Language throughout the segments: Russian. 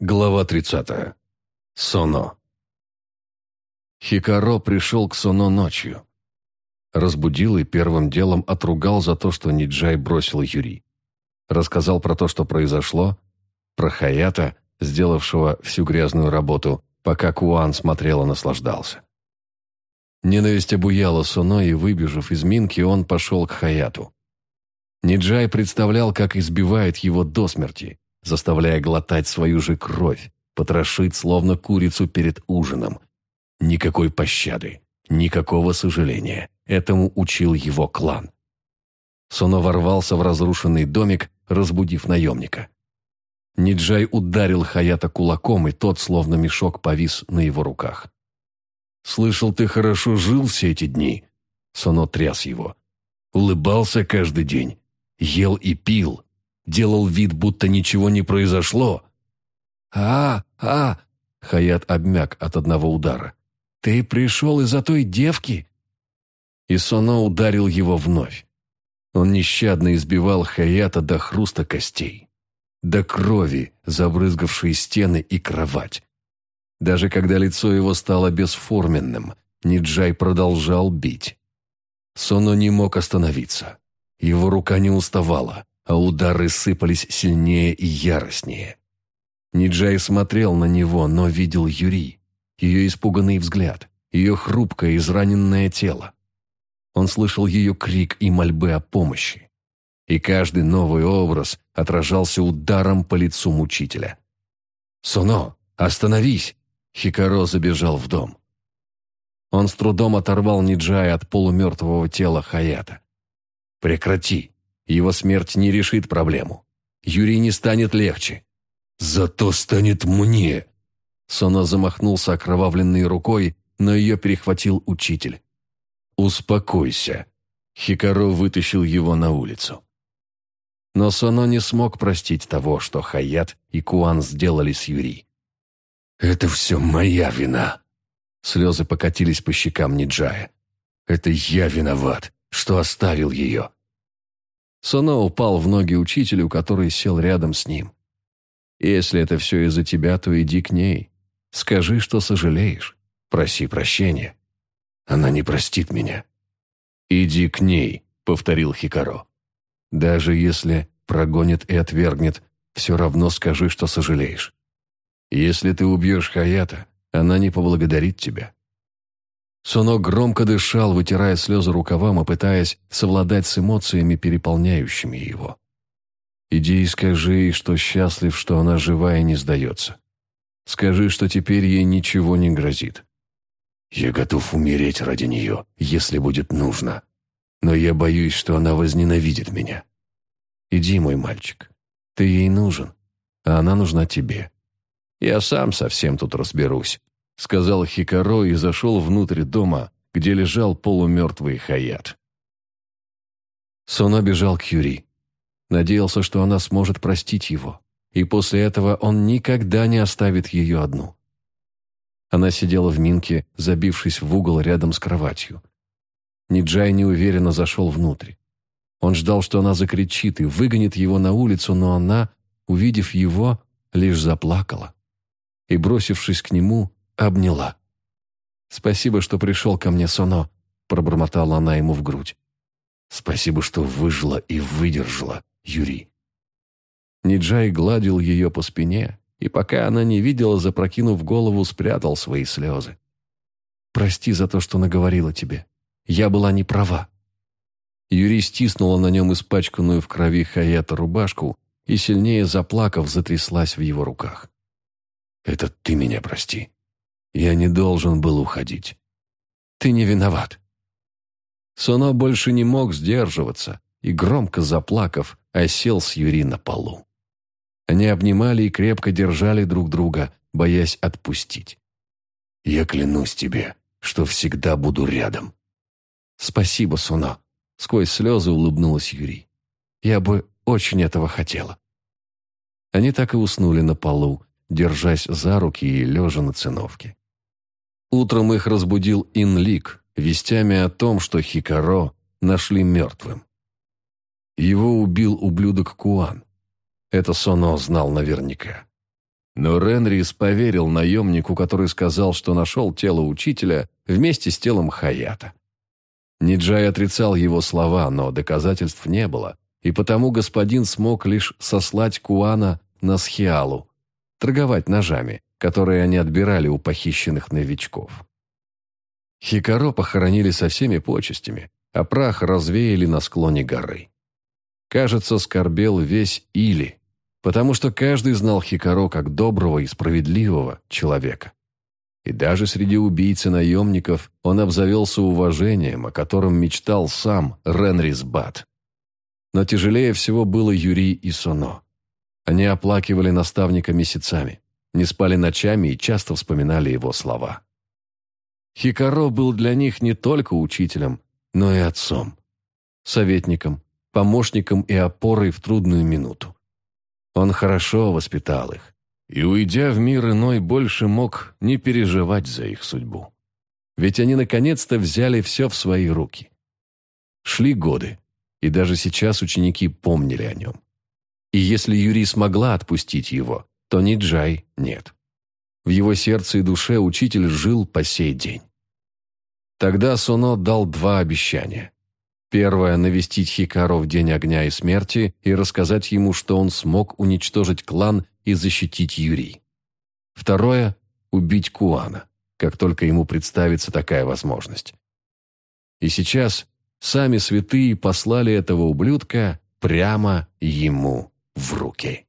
Глава 30. Соно. Хикаро пришел к Соно ночью. Разбудил и первым делом отругал за то, что Ниджай бросил Юри. Рассказал про то, что произошло, про Хаята, сделавшего всю грязную работу, пока Куан смотрел и наслаждался. Ненависть обуяла Соно, и, выбежав из Минки, он пошел к Хаяту. Ниджай представлял, как избивает его до смерти – заставляя глотать свою же кровь, потрошить, словно курицу перед ужином. Никакой пощады, никакого сожаления. Этому учил его клан. Соно ворвался в разрушенный домик, разбудив наемника. Ниджай ударил Хаята кулаком, и тот, словно мешок, повис на его руках. «Слышал, ты хорошо жил все эти дни?» Соно тряс его. «Улыбался каждый день, ел и пил, делал вид, будто ничего не произошло. «А, а!» — Хаят обмяк от одного удара. «Ты пришел из-за той девки?» И Соно ударил его вновь. Он нещадно избивал Хаята до хруста костей, до крови, забрызгавшей стены и кровать. Даже когда лицо его стало бесформенным, Ниджай продолжал бить. Соно не мог остановиться. Его рука не уставала а удары сыпались сильнее и яростнее. Ниджай смотрел на него, но видел Юри, ее испуганный взгляд, ее хрупкое израненное тело. Он слышал ее крик и мольбы о помощи. И каждый новый образ отражался ударом по лицу мучителя. «Суно, остановись!» Хикаро забежал в дом. Он с трудом оторвал Ниджая от полумертвого тела Хаята. «Прекрати!» Его смерть не решит проблему. Юрий не станет легче. «Зато станет мне!» Сона замахнулся окровавленной рукой, но ее перехватил учитель. «Успокойся!» Хикаро вытащил его на улицу. Но Соно не смог простить того, что Хаят и Куан сделали с Юри. «Это все моя вина!» Слезы покатились по щекам Ниджая. «Это я виноват, что оставил ее. Соно упал в ноги учителю, который сел рядом с ним. «Если это все из-за тебя, то иди к ней. Скажи, что сожалеешь. Проси прощения. Она не простит меня». «Иди к ней», — повторил Хикаро. «Даже если прогонит и отвергнет, все равно скажи, что сожалеешь. Если ты убьешь Хаята, она не поблагодарит тебя. Суно громко дышал, вытирая слезы рукавом и пытаясь совладать с эмоциями, переполняющими его. «Иди и скажи ей, что счастлив, что она жива и не сдается. Скажи, что теперь ей ничего не грозит. Я готов умереть ради нее, если будет нужно. Но я боюсь, что она возненавидит меня. Иди, мой мальчик, ты ей нужен, а она нужна тебе. Я сам совсем тут разберусь сказал Хикаро и зашел внутрь дома, где лежал полумертвый Хаят. Соно бежал к Юри. Надеялся, что она сможет простить его, и после этого он никогда не оставит ее одну. Она сидела в минке, забившись в угол рядом с кроватью. Ниджай неуверенно зашел внутрь. Он ждал, что она закричит и выгонит его на улицу, но она, увидев его, лишь заплакала. И, бросившись к нему, обняла. «Спасибо, что пришел ко мне, Соно», — пробормотала она ему в грудь. «Спасибо, что выжила и выдержала, Юрий». Ниджай гладил ее по спине, и пока она не видела, запрокинув голову, спрятал свои слезы. «Прости за то, что наговорила тебе. Я была не права». Юрий стиснула на нем испачканную в крови Хаята рубашку и, сильнее заплакав, затряслась в его руках. «Это ты меня прости», я не должен был уходить. Ты не виноват. Соно больше не мог сдерживаться и, громко заплакав, осел с Юри на полу. Они обнимали и крепко держали друг друга, боясь отпустить. «Я клянусь тебе, что всегда буду рядом». «Спасибо, Суно», — сквозь слезы улыбнулась Юрий. «Я бы очень этого хотела». Они так и уснули на полу, держась за руки и лежа на циновке. Утром их разбудил Инлик вестями о том, что Хикаро нашли мертвым. Его убил ублюдок Куан. Это Соно знал наверняка. Но Ренрис поверил наемнику, который сказал, что нашел тело учителя вместе с телом Хаята. Ниджай отрицал его слова, но доказательств не было, и потому господин смог лишь сослать Куана на Схиалу, торговать ножами, которые они отбирали у похищенных новичков. Хикаро похоронили со всеми почестями, а прах развеяли на склоне горы. Кажется, скорбел весь Или, потому что каждый знал Хикаро как доброго и справедливого человека. И даже среди убийц и наемников он обзавелся уважением, о котором мечтал сам Ренрис Бат. Но тяжелее всего было Юрий и Соно. Они оплакивали наставника месяцами, не спали ночами и часто вспоминали его слова. Хикаро был для них не только учителем, но и отцом, советником, помощником и опорой в трудную минуту. Он хорошо воспитал их, и, уйдя в мир иной, больше мог не переживать за их судьбу. Ведь они наконец-то взяли все в свои руки. Шли годы, и даже сейчас ученики помнили о нем. И если Юрий смогла отпустить его, то Ниджай нет. В его сердце и душе учитель жил по сей день. Тогда Суно дал два обещания. Первое – навестить Хикаро в день огня и смерти и рассказать ему, что он смог уничтожить клан и защитить Юрий. Второе – убить Куана, как только ему представится такая возможность. И сейчас сами святые послали этого ублюдка прямо ему в руки.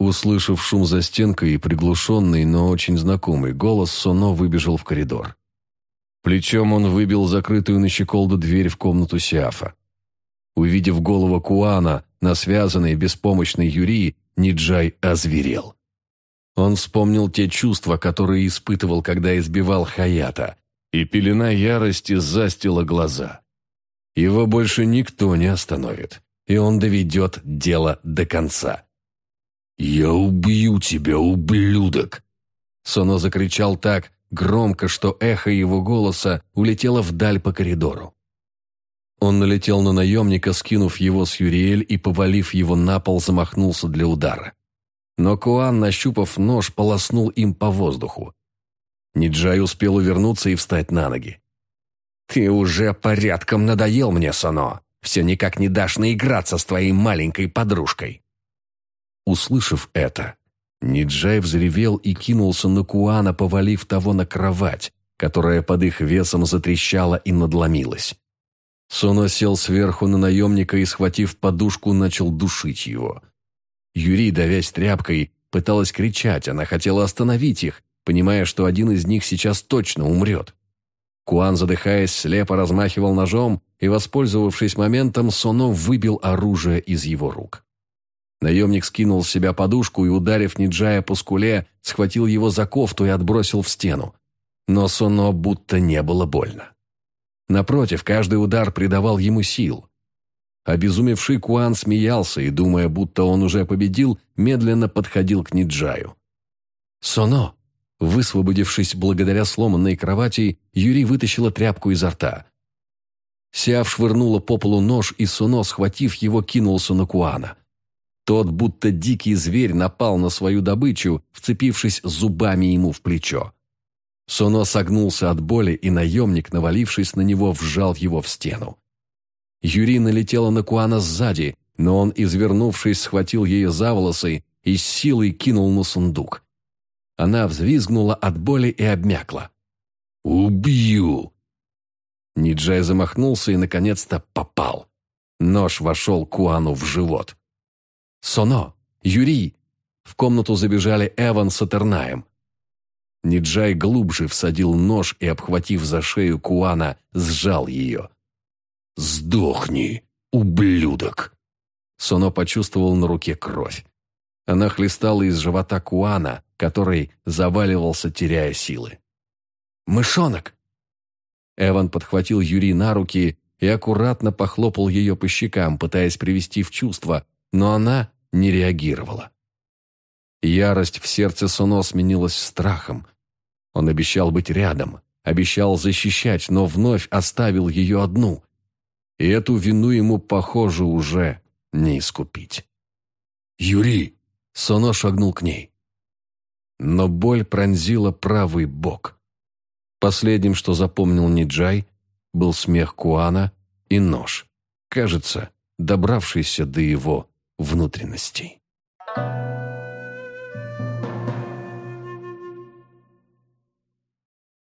Услышав шум за стенкой и приглушенный, но очень знакомый голос, Соно выбежал в коридор. Плечом он выбил закрытую на щеколду дверь в комнату Сиафа. Увидев голову Куана на связанной беспомощной Юрии, Ниджай озверел. Он вспомнил те чувства, которые испытывал, когда избивал Хаята, и пелена ярости застила глаза. Его больше никто не остановит, и он доведет дело до конца. «Я убью тебя, ублюдок!» Соно закричал так, громко, что эхо его голоса улетело вдаль по коридору. Он налетел на наемника, скинув его с Юриэль и, повалив его на пол, замахнулся для удара. Но Куан, нащупав нож, полоснул им по воздуху. Ниджай успел увернуться и встать на ноги. «Ты уже порядком надоел мне, Сано. Все никак не дашь наиграться с твоей маленькой подружкой». Услышав это, Ниджай взревел и кинулся на Куана, повалив того на кровать, которая под их весом затрещала и надломилась. Соно сел сверху на наемника и, схватив подушку, начал душить его. Юрий, давясь тряпкой, пыталась кричать, она хотела остановить их, понимая, что один из них сейчас точно умрет. Куан, задыхаясь, слепо размахивал ножом, и, воспользовавшись моментом, Соно выбил оружие из его рук. Наемник скинул с себя подушку и, ударив Ниджая по скуле, схватил его за кофту и отбросил в стену. Но Соно будто не было больно. Напротив, каждый удар придавал ему сил. Обезумевший Куан смеялся и, думая, будто он уже победил, медленно подходил к Ниджаю. «Соно!» Высвободившись благодаря сломанной кровати, Юрий вытащила тряпку изо рта. Сиав швырнула по полу нож, и Соно, схватив его, кинулся на Куана. Тот, будто дикий зверь, напал на свою добычу, вцепившись зубами ему в плечо. Соно согнулся от боли, и наемник, навалившись на него, вжал его в стену. Юри налетела на Куана сзади, но он, извернувшись, схватил ее за волосы и с силой кинул на сундук. Она взвизгнула от боли и обмякла. «Убью!» Ниджай замахнулся и, наконец-то, попал. Нож вошел Куану в живот. «Соно! Юрий!» В комнату забежали Эван с Атернаем. Ниджай глубже всадил нож и, обхватив за шею Куана, сжал ее. «Сдохни, ублюдок!» Соно почувствовал на руке кровь. Она хлестала из живота Куана, который заваливался, теряя силы. «Мышонок!» Эван подхватил Юри на руки и аккуратно похлопал ее по щекам, пытаясь привести в чувство, но она не реагировала. Ярость в сердце Суно сменилась страхом. Он обещал быть рядом, обещал защищать, но вновь оставил ее одну. И эту вину ему, похоже, уже не искупить. «Юрий!» Соно шагнул к ней. Но боль пронзила правый бок. Последним, что запомнил Ниджай, был смех Куана и нож, кажется, добравшийся до его внутренностей.